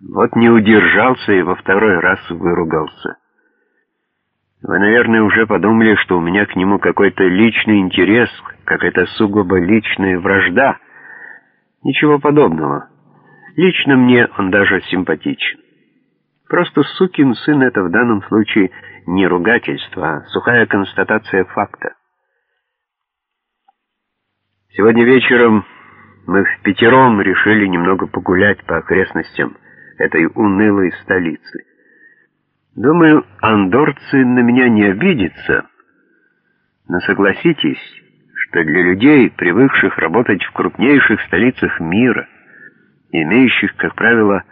Вот не удержался и во второй раз выругался. Вы, наверное, уже подумали, что у меня к нему какой-то личный интерес, какая-то сугубо личная вражда. Ничего подобного. Лично мне он даже симпатичен. Просто сукин сын — это в данном случае не ругательство, а сухая констатация факта. Сегодня вечером мы в пятером решили немного погулять по окрестностям этой унылой столицы. Думаю, андорцы на меня не обидятся, но согласитесь, что для людей, привыкших работать в крупнейших столицах мира, имеющих, как правило,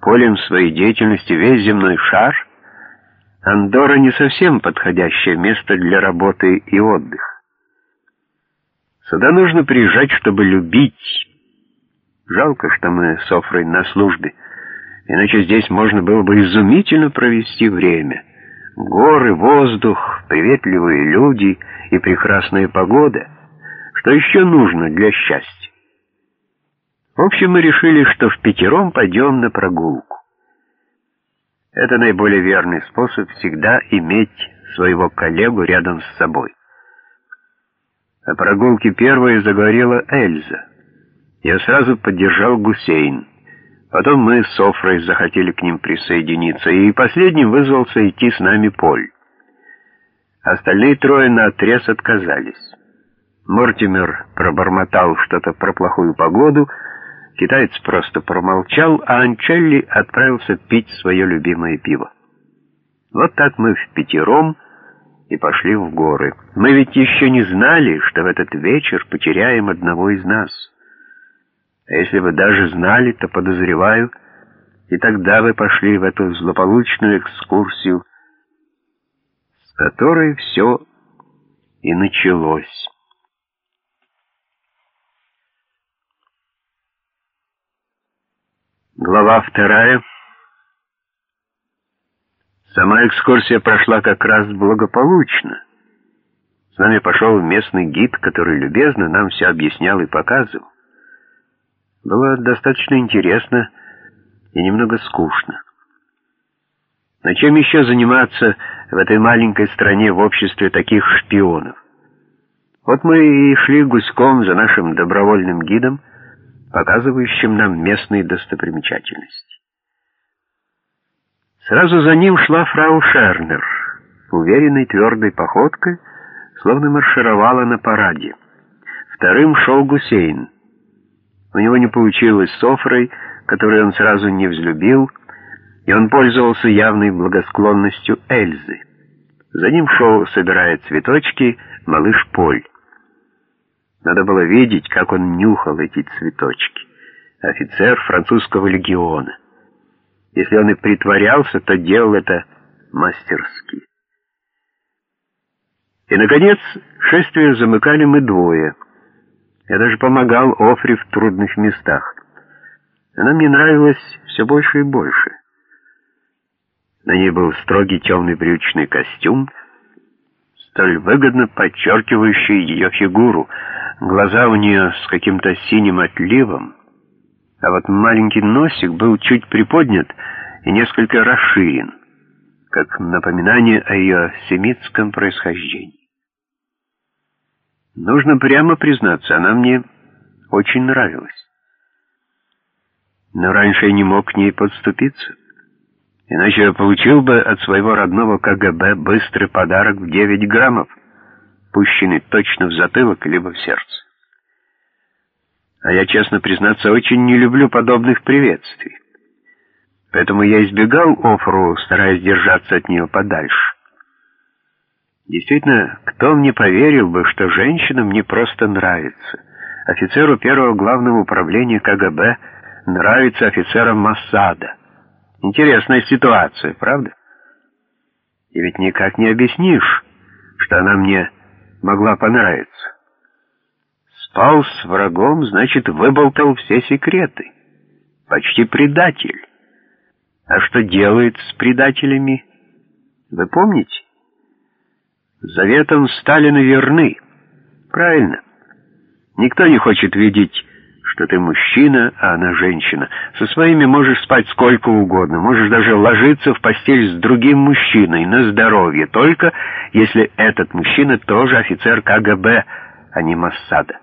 полем своей деятельности весь земной шар, Андора не совсем подходящее место для работы и отдыха. Сюда нужно приезжать, чтобы любить. Жалко, что мы с Офрой на службе. Иначе здесь можно было бы изумительно провести время. Горы, воздух, приветливые люди и прекрасная погода. Что еще нужно для счастья? В общем, мы решили, что в пятером пойдем на прогулку. Это наиболее верный способ всегда иметь своего коллегу рядом с собой. О прогулке первой заговорила Эльза. Я сразу поддержал Гусейн. Потом мы с Софрой захотели к ним присоединиться, и последним вызвался идти с нами Поль. Остальные трое наотрез отказались. Мортимер пробормотал что-то про плохую погоду, китаец просто промолчал, а Анчелли отправился пить свое любимое пиво. Вот так мы в пятером и пошли в горы. Мы ведь еще не знали, что в этот вечер потеряем одного из нас. А если вы даже знали, то подозреваю, и тогда вы пошли в эту злополучную экскурсию, с которой все и началось. Глава вторая. Сама экскурсия прошла как раз благополучно. С нами пошел местный гид, который любезно нам все объяснял и показывал. Было достаточно интересно и немного скучно. Но чем еще заниматься в этой маленькой стране в обществе таких шпионов? Вот мы и шли гуськом за нашим добровольным гидом, показывающим нам местные достопримечательности. Сразу за ним шла фрау Шернер, уверенной твердой походкой, словно маршировала на параде. Вторым шел Гусейн. У него не получилось с Софрой, которую он сразу не взлюбил, и он пользовался явной благосклонностью Эльзы. За ним шел, собирая цветочки, малыш Поль. Надо было видеть, как он нюхал эти цветочки. Офицер французского легиона. Если он и притворялся, то делал это мастерски. И, наконец, шествие замыкали мы двое — я даже помогал Офре в трудных местах. Она мне нравилась все больше и больше. На ней был строгий темный брючный костюм, столь выгодно подчеркивающий ее фигуру. Глаза у нее с каким-то синим отливом, а вот маленький носик был чуть приподнят и несколько расширен, как напоминание о ее семитском происхождении. Нужно прямо признаться, она мне очень нравилась. Но раньше я не мог к ней подступиться. Иначе я получил бы от своего родного КГБ быстрый подарок в 9 граммов, пущенный точно в затылок либо в сердце. А я, честно признаться, очень не люблю подобных приветствий. Поэтому я избегал Офру, стараясь держаться от нее подальше. Действительно, кто мне поверил бы, что женщина мне просто нравится? Офицеру первого главного управления КГБ нравится офицерам Массада. Интересная ситуация, правда? И ведь никак не объяснишь, что она мне могла понравиться. Спал с врагом, значит, выболтал все секреты. Почти предатель. А что делает с предателями? Вы помните? Заветам Сталина верны. Правильно. Никто не хочет видеть, что ты мужчина, а она женщина. Со своими можешь спать сколько угодно, можешь даже ложиться в постель с другим мужчиной на здоровье, только если этот мужчина тоже офицер КГБ, а не Моссада.